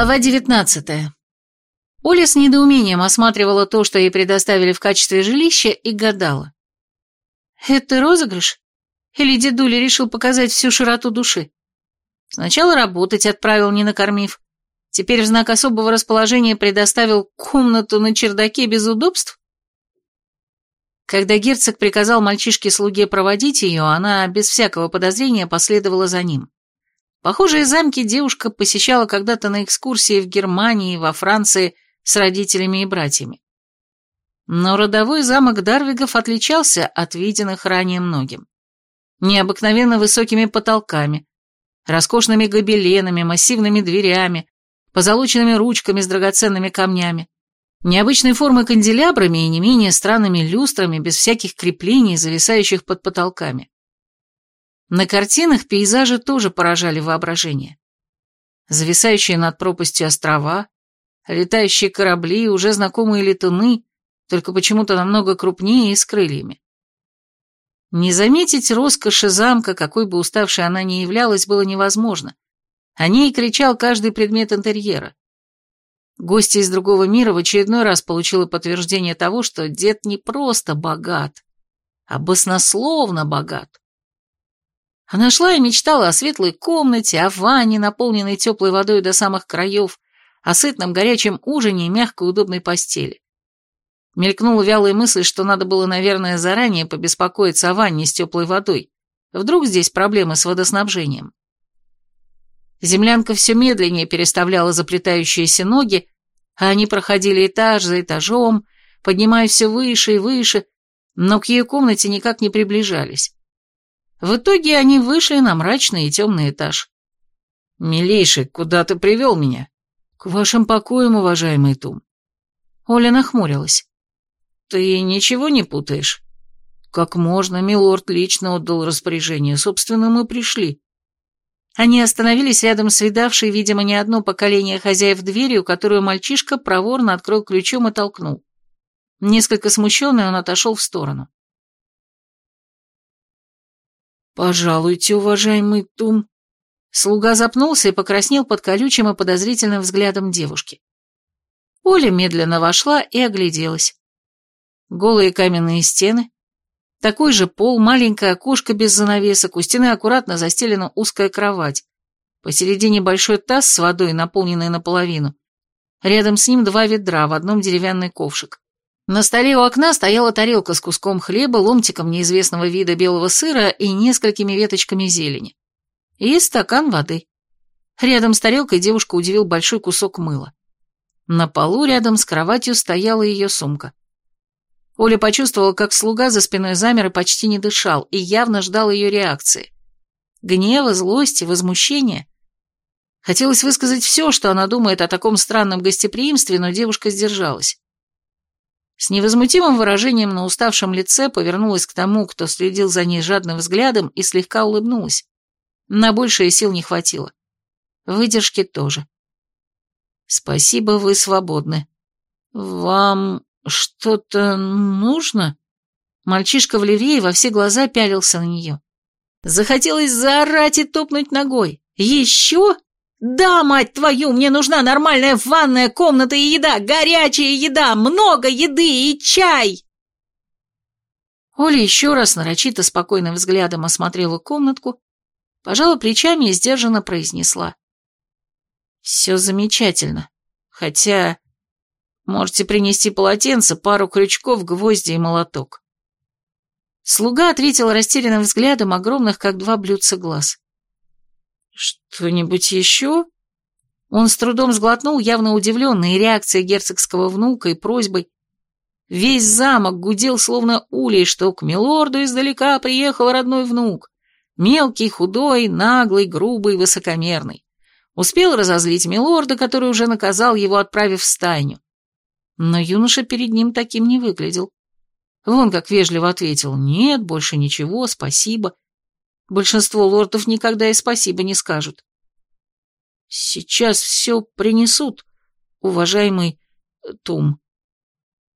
Глава девятнадцатая. Оля с недоумением осматривала то, что ей предоставили в качестве жилища, и гадала. «Это розыгрыш? Или дедуля решил показать всю широту души? Сначала работать отправил, не накормив. Теперь в знак особого расположения предоставил комнату на чердаке без удобств? Когда герцог приказал мальчишке-слуге проводить ее, она без всякого подозрения последовала за ним. Похожие замки девушка посещала когда-то на экскурсии в Германии, во Франции с родителями и братьями. Но родовой замок Дарвигов отличался от виденных ранее многим. Необыкновенно высокими потолками, роскошными гобеленами, массивными дверями, позолоченными ручками с драгоценными камнями, необычной формы канделябрами и не менее странными люстрами без всяких креплений, зависающих под потолками. На картинах пейзажи тоже поражали воображение. Зависающие над пропастью острова, летающие корабли, уже знакомые летуны, только почему-то намного крупнее и с крыльями. Не заметить роскоши замка, какой бы уставшей она ни являлась, было невозможно. О ней кричал каждый предмет интерьера. Гостья из другого мира в очередной раз получила подтверждение того, что дед не просто богат, а баснословно богат. Она шла и мечтала о светлой комнате, о ванне, наполненной теплой водой до самых краев, о сытном горячем ужине и мягкой удобной постели. Мелькнула вялая мысль, что надо было, наверное, заранее побеспокоиться о ванне с теплой водой. Вдруг здесь проблемы с водоснабжением. Землянка все медленнее переставляла заплетающиеся ноги, а они проходили этаж за этажом, поднимаясь все выше и выше, но к ее комнате никак не приближались. В итоге они вышли на мрачный и темный этаж. «Милейший, куда ты привел меня?» «К вашим покоям, уважаемый Тум». Оля нахмурилась. «Ты ничего не путаешь?» «Как можно, милорд лично отдал распоряжение. Собственно, мы пришли». Они остановились рядом с видавшей, видимо, не одно поколение хозяев дверью, которую мальчишка проворно открыл ключом и толкнул. Несколько смущенный он отошел в сторону. «Пожалуйте, уважаемый Тум», Слуга запнулся и покраснел под колючим и подозрительным взглядом девушки. Оля медленно вошла и огляделась. Голые каменные стены, такой же пол, маленькое окошко без занавесок, у стены аккуратно застелена узкая кровать. Посередине большой таз с водой, наполненный наполовину. Рядом с ним два ведра, в одном деревянный ковшик. На столе у окна стояла тарелка с куском хлеба, ломтиком неизвестного вида белого сыра и несколькими веточками зелени и стакан воды. Рядом с тарелкой девушка удивил большой кусок мыла. На полу рядом с кроватью стояла ее сумка. Оля почувствовала, как слуга за спиной замер и почти не дышал, и явно ждал ее реакции. Гнева, злости, возмущения. Хотелось высказать все, что она думает о таком странном гостеприимстве, но девушка сдержалась. С невозмутимым выражением на уставшем лице повернулась к тому, кто следил за ней жадным взглядом, и слегка улыбнулась. На большее сил не хватило. Выдержки тоже. Спасибо, вы свободны. Вам что-то нужно? Мальчишка в ливрее во все глаза пялился на нее. Захотелось заорать и топнуть ногой. Еще? Да, мать твою, мне нужна нормальная ванная комната и еда, горячая еда, много еды и чай. Оля еще раз нарочито спокойным взглядом осмотрела комнатку Пожала плечами и сдержанно произнесла. «Все замечательно. Хотя можете принести полотенце, пару крючков, гвозди и молоток». Слуга ответил растерянным взглядом огромных, как два блюдца глаз. «Что-нибудь еще?» Он с трудом сглотнул, явно удивленный реакцией герцогского внука и просьбой. Весь замок гудел, словно улей, что к милорду издалека приехал родной внук. Мелкий, худой, наглый, грубый, высокомерный. Успел разозлить милорда, который уже наказал его, отправив в стайню. Но юноша перед ним таким не выглядел. Вон как вежливо ответил «Нет, больше ничего, спасибо». Большинство лордов никогда и спасибо не скажут. «Сейчас все принесут, уважаемый э, Тум».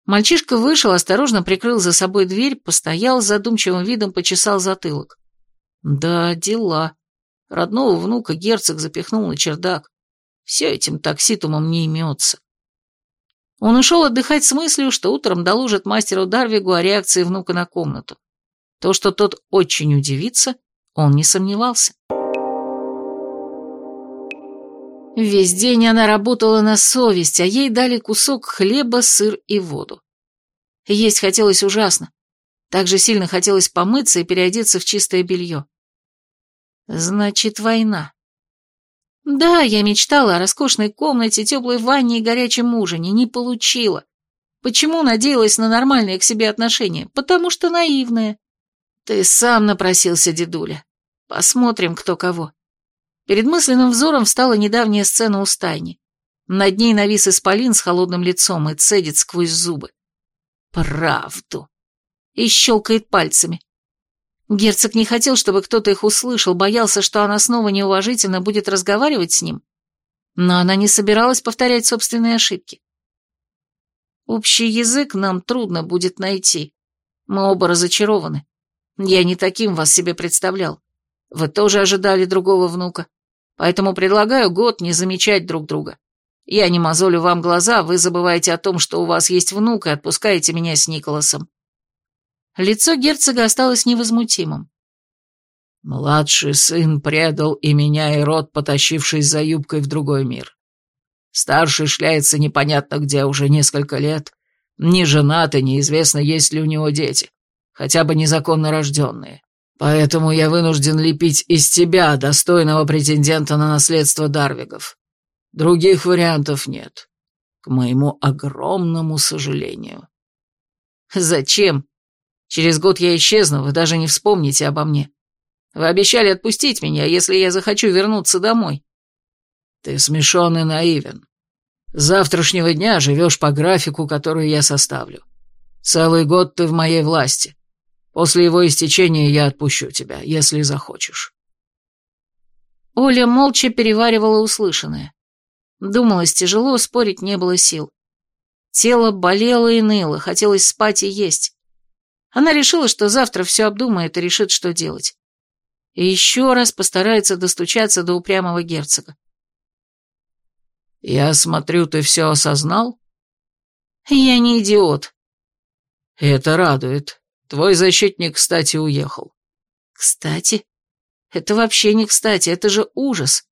Мальчишка вышел, осторожно прикрыл за собой дверь, постоял с задумчивым видом, почесал затылок. Да, дела. Родного внука герцог запихнул на чердак. Все этим такситумом не имется. Он ушел отдыхать с мыслью, что утром доложит мастеру Дарвигу о реакции внука на комнату. То, что тот очень удивится, он не сомневался. Весь день она работала на совесть, а ей дали кусок хлеба, сыр и воду. Есть хотелось ужасно. Так же сильно хотелось помыться и переодеться в чистое белье. Значит, война. Да, я мечтала о роскошной комнате, теплой ванне и горячем ужине, не получила. Почему надеялась на нормальные к себе отношения? Потому что наивная. Ты сам напросился, дедуля. Посмотрим, кто кого. Перед мысленным взором встала недавняя сцена у стайни. Над ней навис исполин с холодным лицом и цедит сквозь зубы. Правду. И щелкает пальцами. Герцог не хотел, чтобы кто-то их услышал, боялся, что она снова неуважительно будет разговаривать с ним. Но она не собиралась повторять собственные ошибки. Общий язык нам трудно будет найти. Мы оба разочарованы. Я не таким вас себе представлял. Вы тоже ожидали другого внука. Поэтому предлагаю год не замечать друг друга. Я не мозолю вам глаза, вы забываете о том, что у вас есть внук, и отпускаете меня с Николасом. Лицо герцога осталось невозмутимым. Младший сын предал и меня, и род, потащившись за юбкой в другой мир. Старший шляется непонятно где уже несколько лет, не женат и неизвестно, есть ли у него дети, хотя бы незаконно рожденные. Поэтому я вынужден лепить из тебя достойного претендента на наследство Дарвигов. Других вариантов нет, к моему огромному сожалению. Зачем? Через год я исчезну, вы даже не вспомните обо мне. Вы обещали отпустить меня, если я захочу вернуться домой. Ты смешон и наивен. С завтрашнего дня живешь по графику, который я составлю. Целый год ты в моей власти. После его истечения я отпущу тебя, если захочешь». Оля молча переваривала услышанное. Думалось тяжело, спорить не было сил. Тело болело и ныло, хотелось спать и есть. Она решила, что завтра все обдумает и решит, что делать. И еще раз постарается достучаться до упрямого герцога. «Я смотрю, ты все осознал?» «Я не идиот». «Это радует. Твой защитник, кстати, уехал». «Кстати? Это вообще не кстати, это же ужас».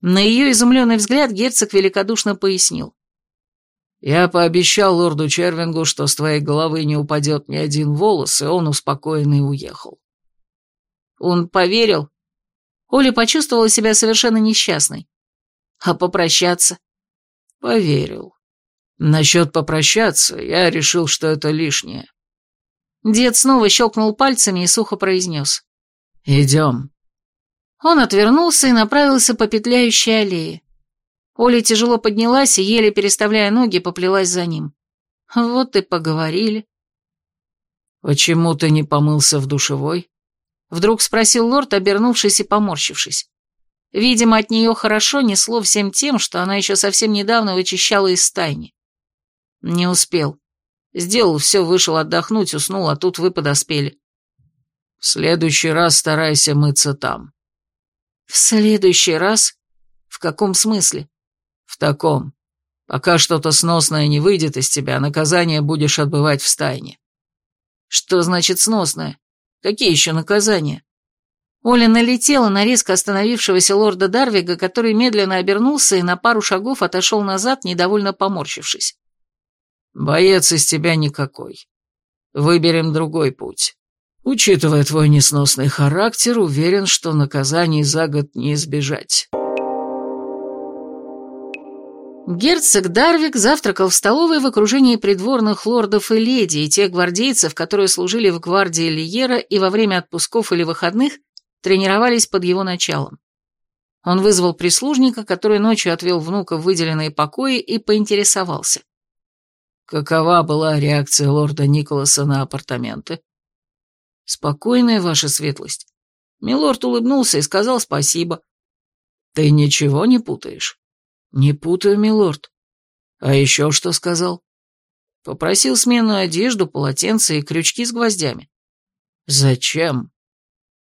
На ее изумленный взгляд герцог великодушно пояснил. «Я пообещал лорду Червингу, что с твоей головы не упадет ни один волос, и он успокоенный уехал». Он поверил. Оля почувствовала себя совершенно несчастной. А попрощаться? Поверил. Насчет попрощаться я решил, что это лишнее. Дед снова щелкнул пальцами и сухо произнес. «Идем». Он отвернулся и направился по петляющей аллее. Оля тяжело поднялась и, еле переставляя ноги, поплелась за ним. Вот и поговорили. «Почему ты не помылся в душевой?» Вдруг спросил лорд, обернувшись и поморщившись. Видимо, от нее хорошо несло всем тем, что она еще совсем недавно вычищала из стайни. Не успел. Сделал все, вышел отдохнуть, уснул, а тут вы подоспели. В следующий раз старайся мыться там. В следующий раз? В каком смысле? В таком. Пока что-то сносное не выйдет из тебя, наказание будешь отбывать в стайне. Что значит сносное? Какие еще наказания? Оля налетела на резко остановившегося лорда Дарвига, который медленно обернулся и на пару шагов отошел назад, недовольно поморщившись. Боец из тебя никакой. Выберем другой путь. Учитывая твой несносный характер, уверен, что наказаний за год не избежать. Герцог Дарвик завтракал в столовой в окружении придворных лордов и леди и тех гвардейцев, которые служили в гвардии Лиера и во время отпусков или выходных тренировались под его началом. Он вызвал прислужника, который ночью отвел внука в выделенные покои и поинтересовался. Какова была реакция лорда Николаса на апартаменты? Спокойная ваша светлость. Милорд улыбнулся и сказал спасибо. Ты ничего не путаешь? Не путаю, милорд. А еще что сказал? Попросил сменную одежду, полотенце и крючки с гвоздями. Зачем?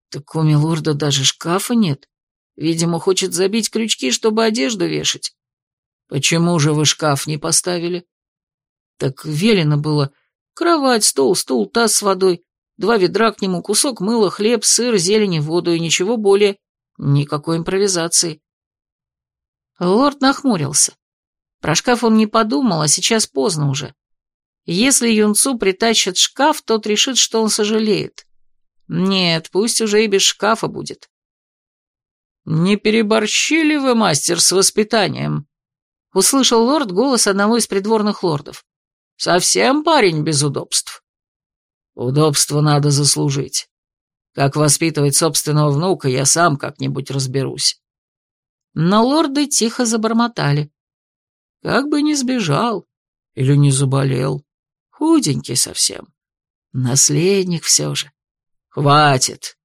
Так у милорда даже шкафа нет. Видимо, хочет забить крючки, чтобы одежду вешать. Почему же вы шкаф не поставили? Так велено было. Кровать, стол, стул, таз с водой, два ведра к нему, кусок мыла, хлеб, сыр, зелень, воду и ничего более. Никакой импровизации. Лорд нахмурился. Про шкаф он не подумал, а сейчас поздно уже. Если юнцу притащат шкаф, тот решит, что он сожалеет. Нет, пусть уже и без шкафа будет. «Не переборщили вы, мастер, с воспитанием?» Услышал лорд голос одного из придворных лордов. «Совсем парень без удобств». «Удобство надо заслужить. Как воспитывать собственного внука, я сам как-нибудь разберусь». Но лорды тихо забормотали. Как бы не сбежал или не заболел. Худенький совсем. Наследник все же. Хватит.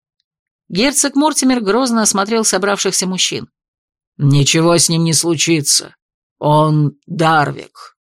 Герцог Мортимер грозно осмотрел собравшихся мужчин. Ничего с ним не случится. Он Дарвик.